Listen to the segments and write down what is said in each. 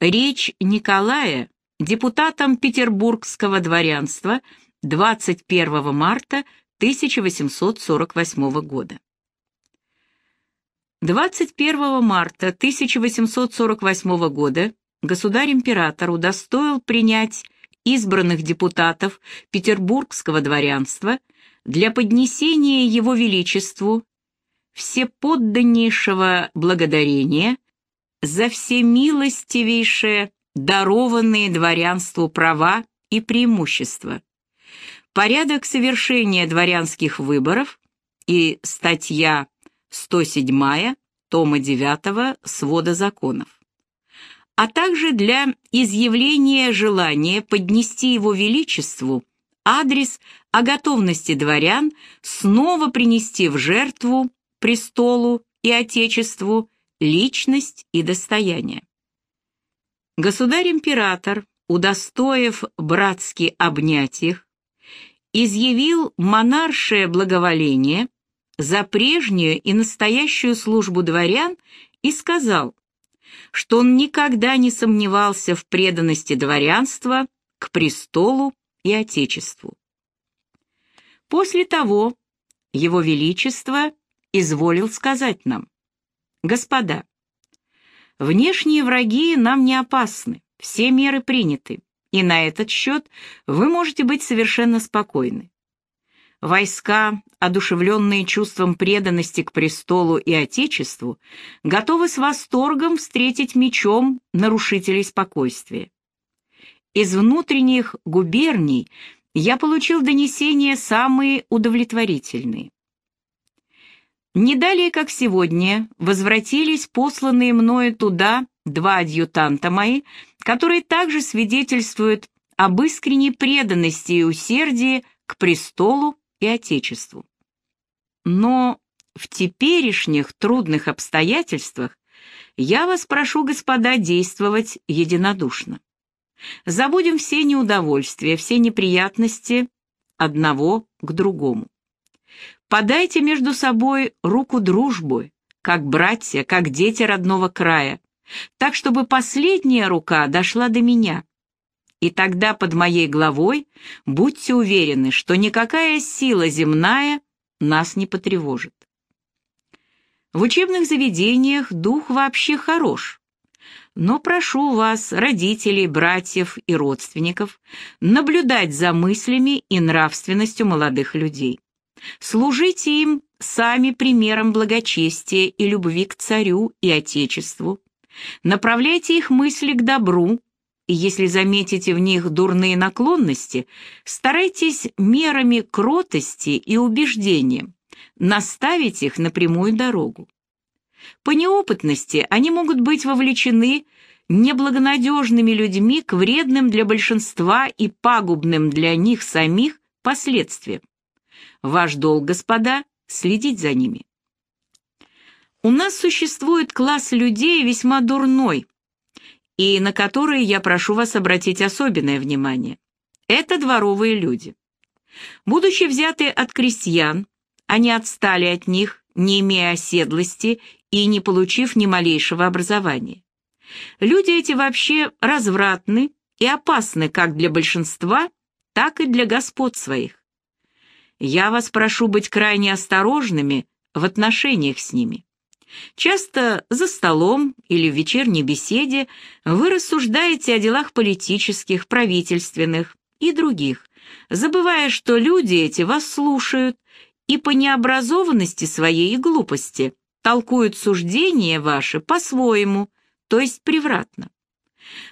Речь Николая депутатом Петербургского дворянства 21 марта 1848 года. 21 марта 1848 года государь-император удостоил принять избранных депутатов Петербургского дворянства для поднесения его величеству всеподданнейшего благодарения за все милостивейшие дарованные дворянству права и преимущества, порядок совершения дворянских выборов и статья 107 тома 9 свода законов, а также для изъявления желания поднести его величеству адрес о готовности дворян снова принести в жертву престолу и отечеству личность и достояние. Государь-император, удостоив братски обнять их, изъявил монаршее благоволение за прежнюю и настоящую службу дворян и сказал, что он никогда не сомневался в преданности дворянства к престолу и отечеству. После того его величество изволил сказать нам, «Господа, внешние враги нам не опасны, все меры приняты, и на этот счет вы можете быть совершенно спокойны. Войска, одушевленные чувством преданности к престолу и Отечеству, готовы с восторгом встретить мечом нарушителей спокойствия. Из внутренних губерний я получил донесения самые удовлетворительные. Не далее, как сегодня, возвратились посланные мною туда два адъютанта мои, которые также свидетельствуют об искренней преданности и усердии к престолу и Отечеству. Но в теперешних трудных обстоятельствах я вас прошу, господа, действовать единодушно. Забудем все неудовольствия, все неприятности одного к другому. Подайте между собой руку дружбы, как братья, как дети родного края, так, чтобы последняя рука дошла до меня. И тогда под моей главой будьте уверены, что никакая сила земная нас не потревожит. В учебных заведениях дух вообще хорош. Но прошу вас, родителей, братьев и родственников, наблюдать за мыслями и нравственностью молодых людей. Служите им сами примером благочестия и любви к царю и отечеству. Направляйте их мысли к добру, и если заметите в них дурные наклонности, старайтесь мерами кротости и убеждения наставить их на прямую дорогу. По неопытности они могут быть вовлечены неблагонадежными людьми к вредным для большинства и пагубным для них самих последствиям. Ваш долг, господа, следить за ними. У нас существует класс людей весьма дурной, и на которые я прошу вас обратить особенное внимание. Это дворовые люди. Будучи взяты от крестьян, они отстали от них, не имея оседлости и не получив ни малейшего образования. Люди эти вообще развратны и опасны как для большинства, так и для господ своих. Я вас прошу быть крайне осторожными в отношениях с ними. Часто за столом или в вечерней беседе вы рассуждаете о делах политических, правительственных и других, забывая, что люди эти вас слушают и по необразованности своей и глупости толкуют суждения ваши по-своему, то есть превратно.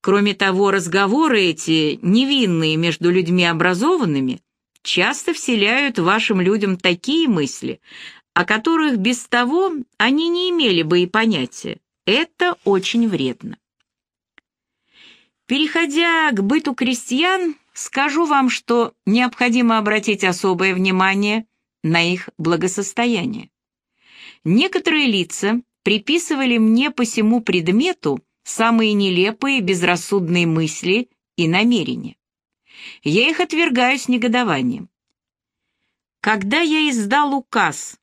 Кроме того, разговоры эти, невинные между людьми образованными, часто вселяют вашим людям такие мысли, о которых без того они не имели бы и понятия. Это очень вредно. Переходя к быту крестьян, скажу вам, что необходимо обратить особое внимание на их благосостояние. Некоторые лица приписывали мне по всему предмету самые нелепые безрассудные мысли и намерения. Я их отвергаю с негодованием. Когда я издал указ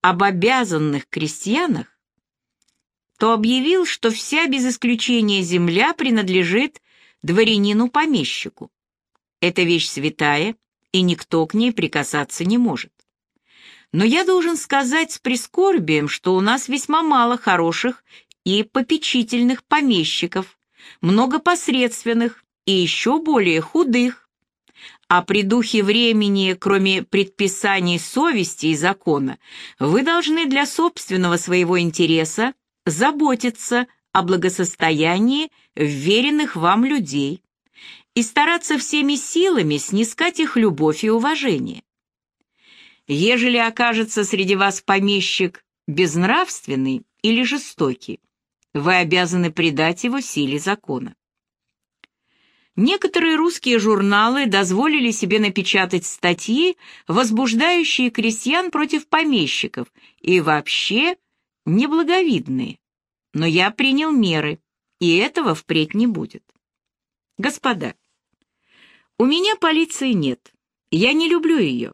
об обязанных крестьянах, то объявил, что вся без исключения земля принадлежит дворянину-помещику. Это вещь святая, и никто к ней прикасаться не может. Но я должен сказать с прискорбием, что у нас весьма мало хороших и попечительных помещиков, много посредственных и еще более худых. А при духе времени, кроме предписаний совести и закона, вы должны для собственного своего интереса заботиться о благосостоянии вверенных вам людей и стараться всеми силами снискать их любовь и уважение. Ежели окажется среди вас помещик безнравственный или жестокий, вы обязаны предать его силе закона. Некоторые русские журналы дозволили себе напечатать статьи, возбуждающие крестьян против помещиков и вообще неблаговидные. Но я принял меры, и этого впредь не будет. Господа, у меня полиции нет. Я не люблю ее.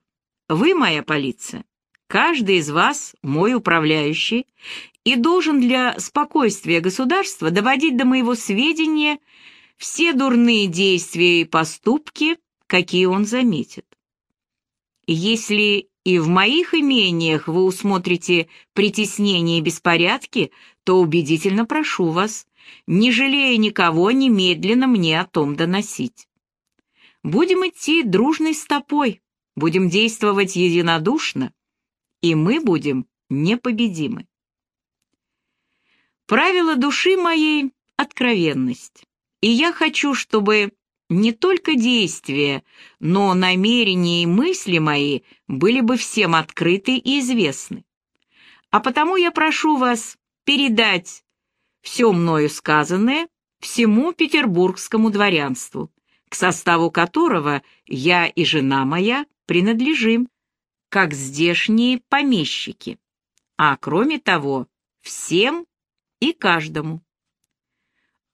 Вы моя полиция. Каждый из вас мой управляющий и должен для спокойствия государства доводить до моего сведения все дурные действия и поступки, какие он заметит. Если и в моих имениях вы усмотрите притеснение и беспорядки, то убедительно прошу вас, не жалея никого, немедленно мне о том доносить. Будем идти дружной стопой, будем действовать единодушно, и мы будем непобедимы. Правило души моей — откровенность, и я хочу, чтобы не только действия, но намерения и мысли мои были бы всем открыты и известны. А потому я прошу вас передать все мною сказанное всему петербургскому дворянству, к составу которого я и жена моя принадлежим, как здешние помещики, а кроме того, всем и каждому.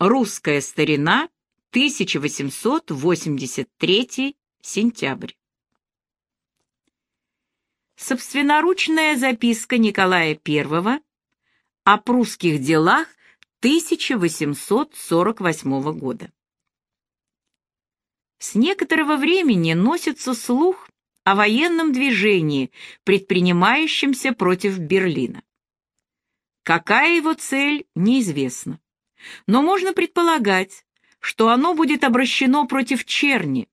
Русская старина, 1883 сентябрь. Собственноручная записка Николая I о прусских делах 1848 года. С некоторого времени носится слух о военном движении, предпринимающемся против Берлина. Какая его цель, неизвестно. Но можно предполагать, что оно будет обращено против черни,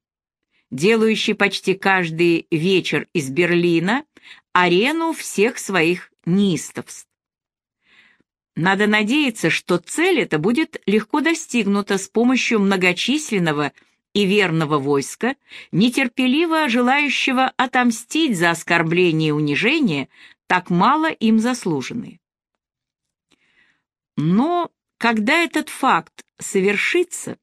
делающей почти каждый вечер из Берлина арену всех своих неистовств. Надо надеяться, что цель эта будет легко достигнута с помощью многочисленного и верного войска, нетерпеливо желающего отомстить за оскорбление и унижение, так мало им заслуженные. Но когда этот факт совершится,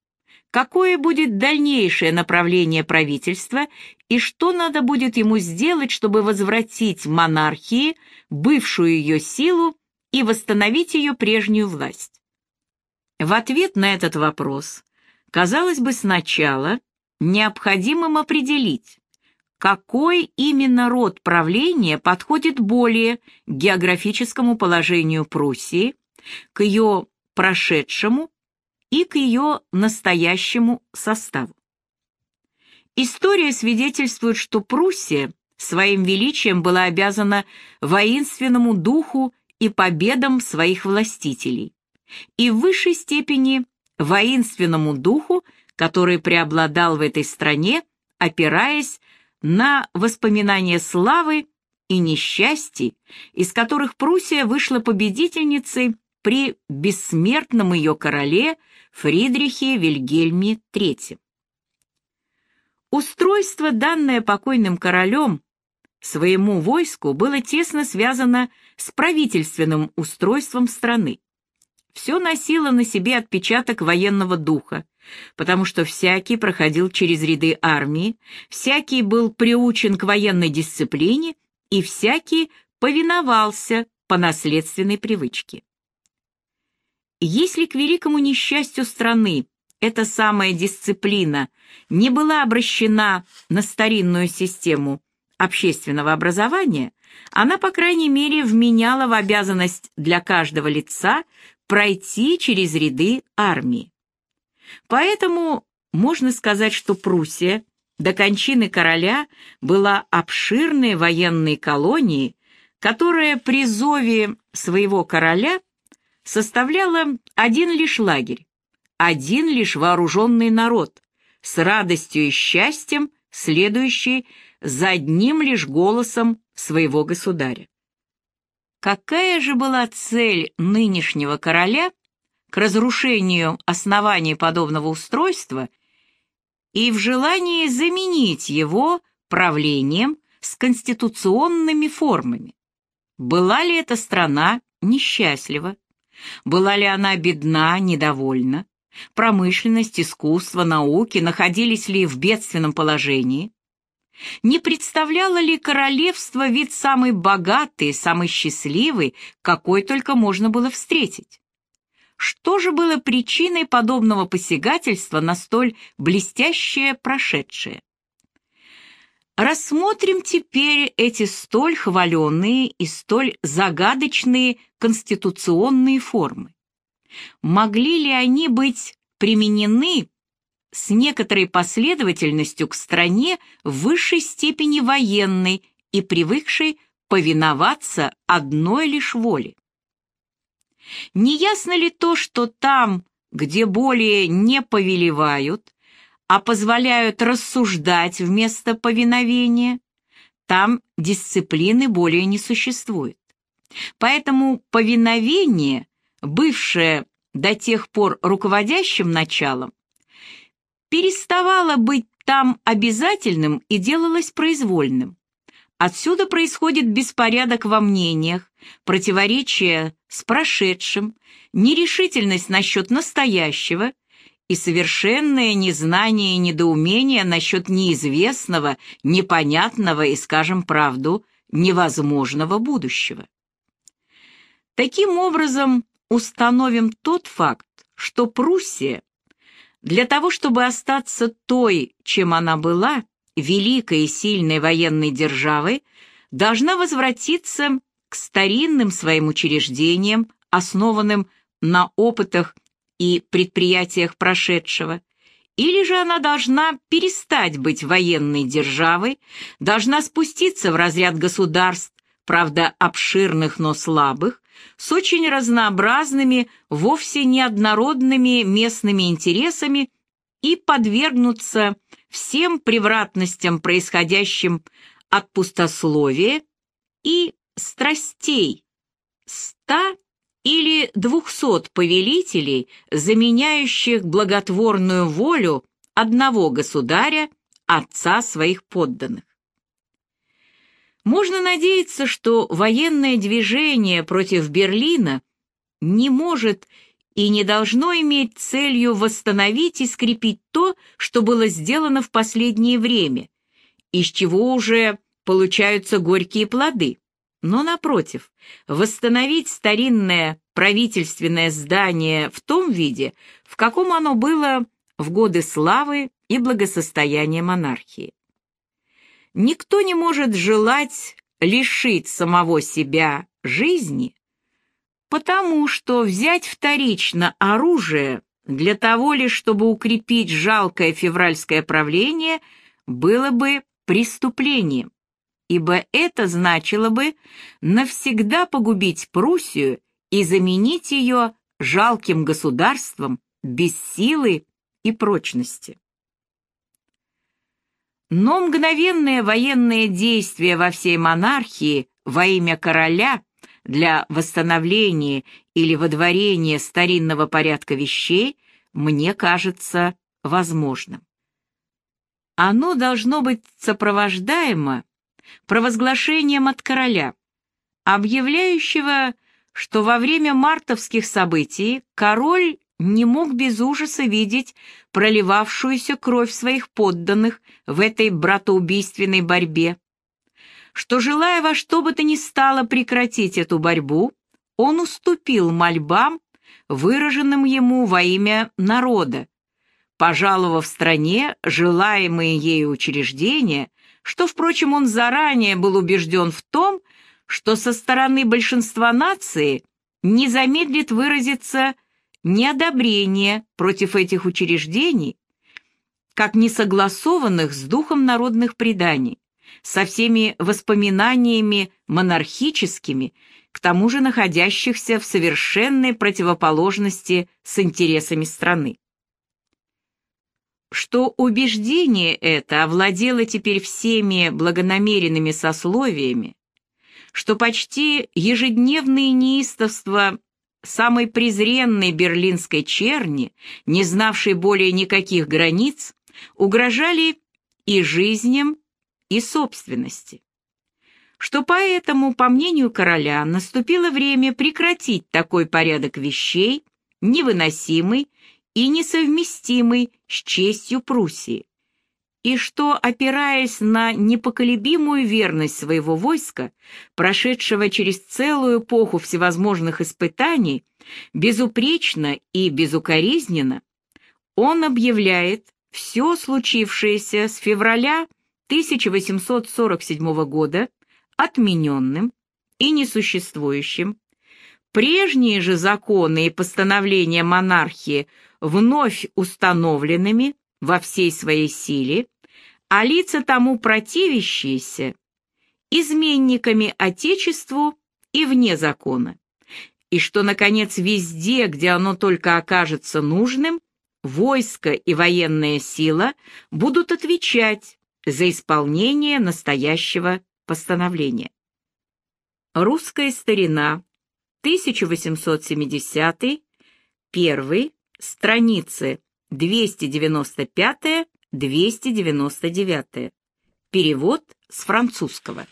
какое будет дальнейшее направление правительства и что надо будет ему сделать, чтобы возвратить монархии бывшую ее силу и восстановить ее прежнюю власть? В ответ на этот вопрос Казалось бы, сначала необходимым определить, какой именно род правления подходит более географическому положению Пруссии, к ее прошедшему и к ее настоящему составу. История свидетельствует, что Пруссия своим величием была обязана воинственному духу и победам своих властителей, и в высшей степени воинственному духу, который преобладал в этой стране, опираясь на воспоминания славы и несчастий, из которых Пруссия вышла победительницей при бессмертном ее короле Фридрихе Вильгельме III. Устройство, данное покойным королем, своему войску было тесно связано с правительственным устройством страны все носило на себе отпечаток военного духа, потому что всякий проходил через ряды армии, всякий был приучен к военной дисциплине и всякий повиновался по наследственной привычке. Если к великому несчастью страны эта самая дисциплина не была обращена на старинную систему общественного образования, она, по крайней мере, вменяла в обязанность для каждого лица пройти через ряды армии. Поэтому можно сказать, что Пруссия до кончины короля была обширной военной колонией, которая при зове своего короля составляла один лишь лагерь, один лишь вооруженный народ, с радостью и счастьем, следующий за одним лишь голосом своего государя. Какая же была цель нынешнего короля к разрушению оснований подобного устройства и в желании заменить его правлением с конституционными формами? Была ли эта страна несчастлива? Была ли она бедна, недовольна? Промышленность, искусство, науки находились ли в бедственном положении? Не представляло ли королевство вид самый богатый, самый счастливый, какой только можно было встретить? Что же было причиной подобного посягательства на столь блестящее прошедшее? Рассмотрим теперь эти столь хваленные и столь загадочные конституционные формы. Могли ли они быть применены с некоторой последовательностью к стране в высшей степени военной и привыкшей повиноваться одной лишь воле. Не ясно ли то, что там, где более не повелевают, а позволяют рассуждать вместо повиновения, там дисциплины более не существует. Поэтому повиновение, бывшее до тех пор руководящим началом, переставало быть там обязательным и делалось произвольным. Отсюда происходит беспорядок во мнениях, противоречие с прошедшим, нерешительность насчет настоящего и совершенное незнание и недоумение насчет неизвестного, непонятного и, скажем правду, невозможного будущего. Таким образом, установим тот факт, что Пруссия для того, чтобы остаться той, чем она была, великой и сильной военной державой, должна возвратиться к старинным своим учреждениям, основанным на опытах и предприятиях прошедшего, или же она должна перестать быть военной державой, должна спуститься в разряд государств, правда обширных, но слабых, с очень разнообразными, вовсе неоднородными местными интересами и подвергнуться всем превратностям, происходящим от пустословия и страстей. Ста или двухсот повелителей, заменяющих благотворную волю одного государя, отца своих подданных. Можно надеяться, что военное движение против Берлина не может и не должно иметь целью восстановить и скрепить то, что было сделано в последнее время, из чего уже получаются горькие плоды. Но, напротив, восстановить старинное правительственное здание в том виде, в каком оно было в годы славы и благосостояния монархии. Никто не может желать лишить самого себя жизни, потому что взять вторично оружие для того лишь, чтобы укрепить жалкое февральское правление, было бы преступлением, ибо это значило бы навсегда погубить Пруссию и заменить ее жалким государством без силы и прочности. Но мгновенное военное действие во всей монархии во имя короля для восстановления или водворения старинного порядка вещей мне кажется возможным. Оно должно быть сопровождаемо провозглашением от короля, объявляющего, что во время мартовских событий король не мог без ужаса видеть проливавшуюся кровь своих подданных в этой братоубийственной борьбе, что, желая во что бы то ни стало прекратить эту борьбу, он уступил мольбам, выраженным ему во имя народа, пожаловав стране желаемые ею учреждения, что, впрочем, он заранее был убежден в том, что со стороны большинства нации не замедлит выразиться неодобрение против этих учреждений, как несогласованных с духом народных преданий, со всеми воспоминаниями монархическими, к тому же находящихся в совершенной противоположности с интересами страны. Что убеждение это овладело теперь всеми благонамеренными сословиями, что почти ежедневные неистовства самой презренной берлинской черни, не знавшей более никаких границ, угрожали и жизням, и собственности. Что поэтому, по мнению короля, наступило время прекратить такой порядок вещей, невыносимый и несовместимый с честью Пруссии, и что, опираясь на непоколебимую верность своего войска, прошедшего через целую эпоху всевозможных испытаний, безупречно и безукоризненно, он объявляет все случившееся с февраля 1847 года отмененным и несуществующим, прежние же законы и постановления монархии вновь установленными во всей своей силе, а лица тому противящиеся изменниками Отечеству и вне закона, и что, наконец, везде, где оно только окажется нужным, войско и военная сила будут отвечать за исполнение настоящего постановления. Русская старина, 1870 1 страницы 295-299. Перевод с французского.